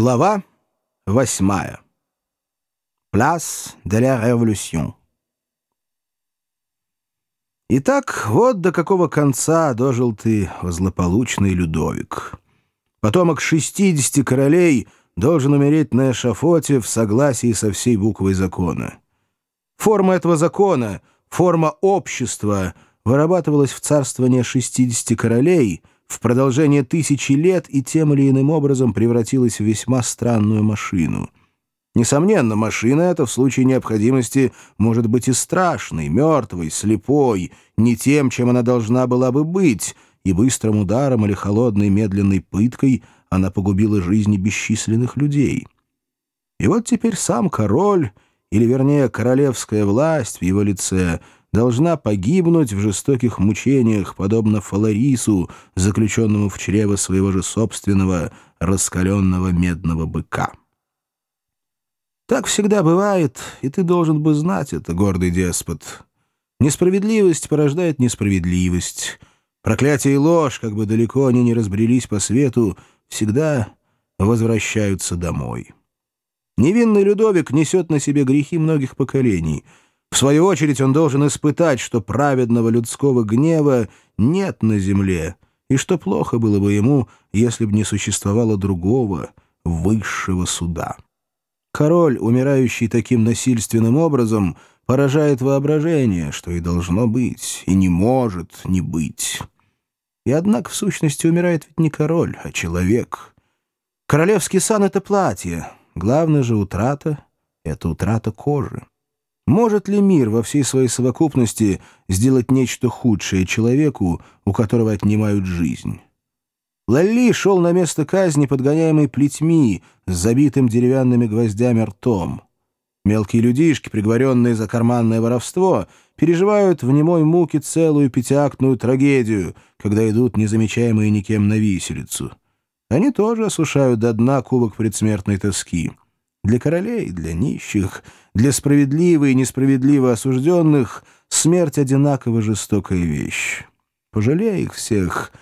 Глава восьмая. Place de la Révolution. Итак, вот до какого конца дожил ты, злополучный Людовик. Потомок шестидесяти королей должен умереть на эшафоте в согласии со всей буквой закона. Форма этого закона, форма общества, вырабатывалась в царствование шестидесяти королей — в продолжение тысячи лет и тем или иным образом превратилась в весьма странную машину. Несомненно, машина эта в случае необходимости может быть и страшной, мертвой, слепой, не тем, чем она должна была бы быть, и быстрым ударом или холодной медленной пыткой она погубила жизни бесчисленных людей. И вот теперь сам король, или вернее королевская власть в его лице — должна погибнуть в жестоких мучениях, подобно Фаларису, заключенному в чрево своего же собственного раскаленного медного быка. Так всегда бывает, и ты должен бы знать это, гордый деспот. Несправедливость порождает несправедливость. Проклятие и ложь, как бы далеко они ни разбрелись по свету, всегда возвращаются домой. Невинный Людовик несет на себе грехи многих поколений — в свою очередь он должен испытать, что праведного людского гнева нет на земле, и что плохо было бы ему, если бы не существовало другого, высшего суда. Король, умирающий таким насильственным образом, поражает воображение, что и должно быть, и не может не быть. И однако в сущности умирает ведь не король, а человек. Королевский сан — это платье, главная же утрата — это утрата кожи. Может ли мир во всей своей совокупности сделать нечто худшее человеку, у которого отнимают жизнь? Лалли шел на место казни, подгоняемый плетьми, с забитым деревянными гвоздями ртом. Мелкие людишки, приговоренные за карманное воровство, переживают в немой муке целую пятиактную трагедию, когда идут незамечаемые никем на виселицу. Они тоже осушают до дна кубок предсмертной тоски. Для королей, для нищих, для справедливо и несправедливо осужденных смерть одинаково жестокая вещь. Пожалей их всех,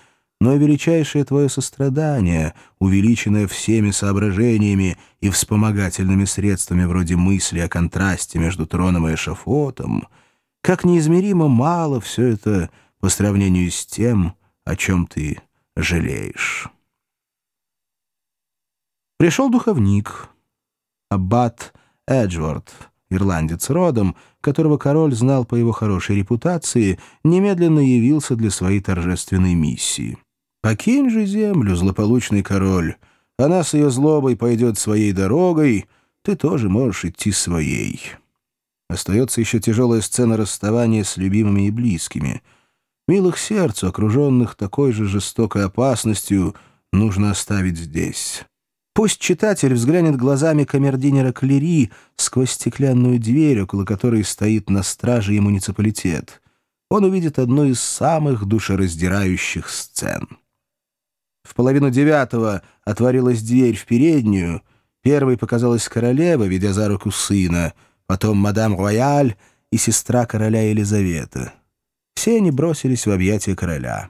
но величайшее твое сострадание, увеличенное всеми соображениями и вспомогательными средствами вроде мысли о контрасте между троном и эшафотом, как неизмеримо мало все это по сравнению с тем, о чем ты жалеешь. Пришел духовник — аббат Эджворд, ирландец родом, которого король знал по его хорошей репутации, немедленно явился для своей торжественной миссии. «Покинь же землю, злополучный король. Она с ее злобой пойдет своей дорогой, ты тоже можешь идти своей». Остается еще тяжелая сцена расставания с любимыми и близкими. Милых сердцу, окруженных такой же жестокой опасностью, нужно оставить здесь. Пусть читатель взглянет глазами камердинера Клери сквозь стеклянную дверь, около которой стоит на страже и муниципалитет. Он увидит одну из самых душераздирающих сцен. В половину девятого отворилась дверь в переднюю. Первой показалась королева, ведя за руку сына, потом мадам Рояль и сестра короля Елизавета. Все они бросились в объятия короля.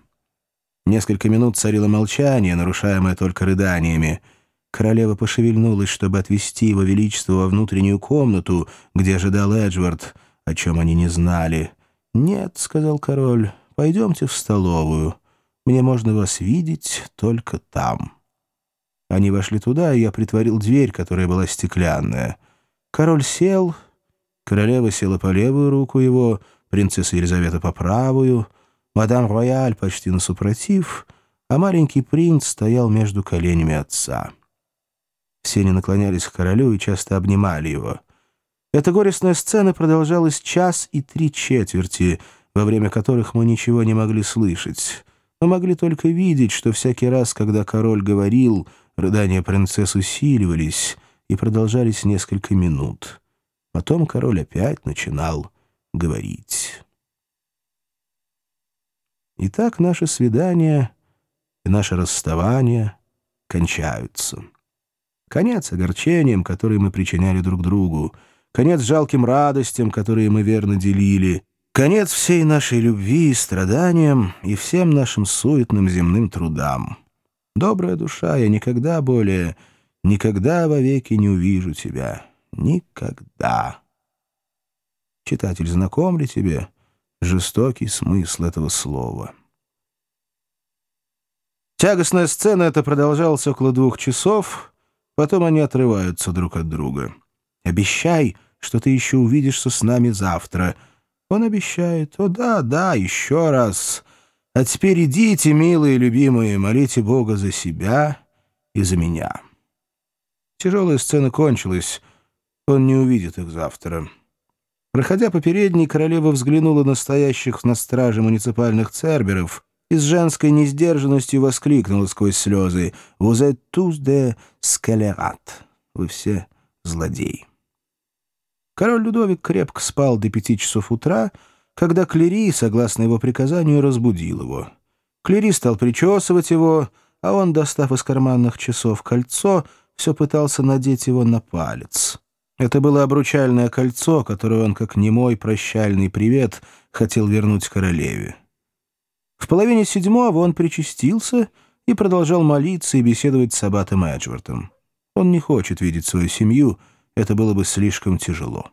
Несколько минут царило молчание, нарушаемое только рыданиями — Королева пошевельнулась, чтобы отвести его величество во внутреннюю комнату, где ожидал Эджвард, о чем они не знали. «Нет», — сказал король, — «пойдемте в столовую. Мне можно вас видеть только там». Они вошли туда, и я притворил дверь, которая была стеклянная. Король сел, королева села по левую руку его, принцесса Елизавета по правую, мадам Рояль почти на супротив, а маленький принц стоял между коленями отца. Все они наклонялись к королю и часто обнимали его. Эта горестная сцена продолжалась час и три четверти, во время которых мы ничего не могли слышать. Мы могли только видеть, что всякий раз, когда король говорил, рыдания принцесс усиливались и продолжались несколько минут. Потом король опять начинал говорить. Итак, наше свидание и наше расставание кончаются. Конец огорчениям, которые мы причиняли друг другу. Конец жалким радостям, которые мы верно делили. Конец всей нашей любви и страданиям и всем нашим суетным земным трудам. Добрая душа, я никогда более никогда вовеки не увижу тебя. Никогда. Читатель, знаком ли тебе жестокий смысл этого слова? Тягостная сцена эта продолжалась около двух часов, потом они отрываются друг от друга. «Обещай, что ты еще увидишься с нами завтра». Он обещает. «О да, да, еще раз. А теперь идите, милые любимые, молите Бога за себя и за меня». Тяжелая сцена кончилась. Он не увидит их завтра. Проходя по передней, королева взглянула на стоящих на страже муниципальных церберов и с женской несдержанностью воскликнула сквозь слезы «Vous êtes tous des scélérats». «Вы все злодеи». Король Людовик крепко спал до пяти часов утра, когда Клери, согласно его приказанию, разбудил его. Клери стал причесывать его, а он, достав из карманных часов кольцо, все пытался надеть его на палец. Это было обручальное кольцо, которое он, как немой прощальный привет, хотел вернуть королеве. В половине седьмого он причастился и продолжал молиться и беседовать с аббатом Эджвортом. Он не хочет видеть свою семью, это было бы слишком тяжело.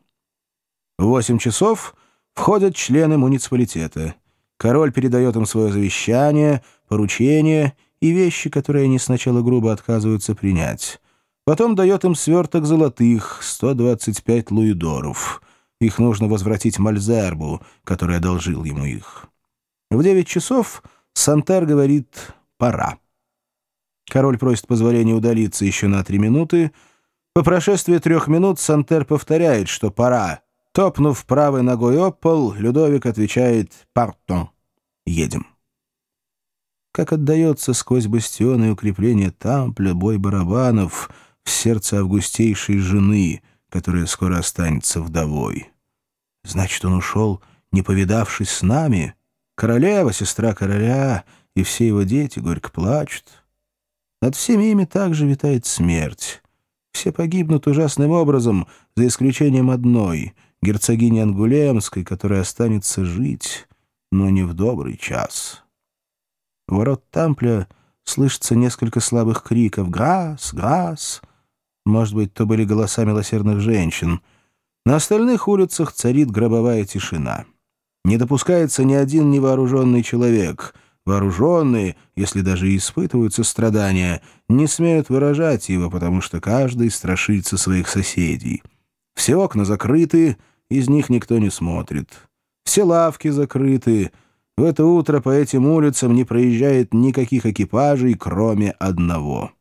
В восемь часов входят члены муниципалитета. Король передает им свое завещание, поручение и вещи, которые они сначала грубо отказываются принять. Потом дает им сверток золотых, 125 луидоров. Их нужно возвратить Мальзербу, который одолжил ему их. В девять часов Сантер говорит «пора». Король просит позволения удалиться еще на три минуты. По прошествии трех минут Сантер повторяет, что пора. Топнув правой ногой об пол, Людовик отвечает «Партон». Едем. Как отдается сквозь бастионы и укрепления Тампля бой барабанов в сердце августейшей жены, которая скоро останется вдовой. Значит, он ушел, не повидавшись с нами — Королева, сестра короля и все его дети горько плачут. Над всеми ими также витает смерть. Все погибнут ужасным образом, за исключением одной, герцогини Ангулемской, которая останется жить, но не в добрый час. У ворот Тампля слышится несколько слабых криков «Грас! Грас!». Может быть, то были голоса милосердных женщин. На остальных улицах царит гробовая тишина. Не допускается ни один невооруженный человек. Вооруженные, если даже и испытываются страдания, не смеют выражать его, потому что каждый страшится своих соседей. Все окна закрыты, из них никто не смотрит. Все лавки закрыты. В это утро по этим улицам не проезжает никаких экипажей, кроме одного.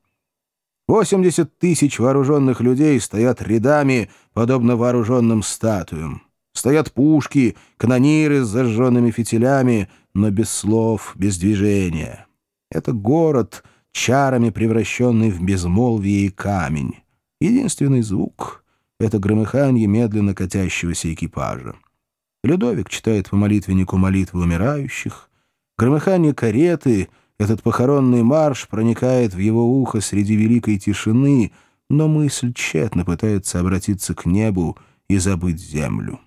80 тысяч вооруженных людей стоят рядами, подобно вооруженным статуям. Стоят пушки, канониры с зажженными фитилями, но без слов, без движения. Это город, чарами превращенный в безмолвие и камень. Единственный звук — это громыханье медленно катящегося экипажа. Людовик читает по молитвеннику молитвы умирающих. Громыхание кареты, этот похоронный марш проникает в его ухо среди великой тишины, но мысль тщетно пытается обратиться к небу и забыть землю.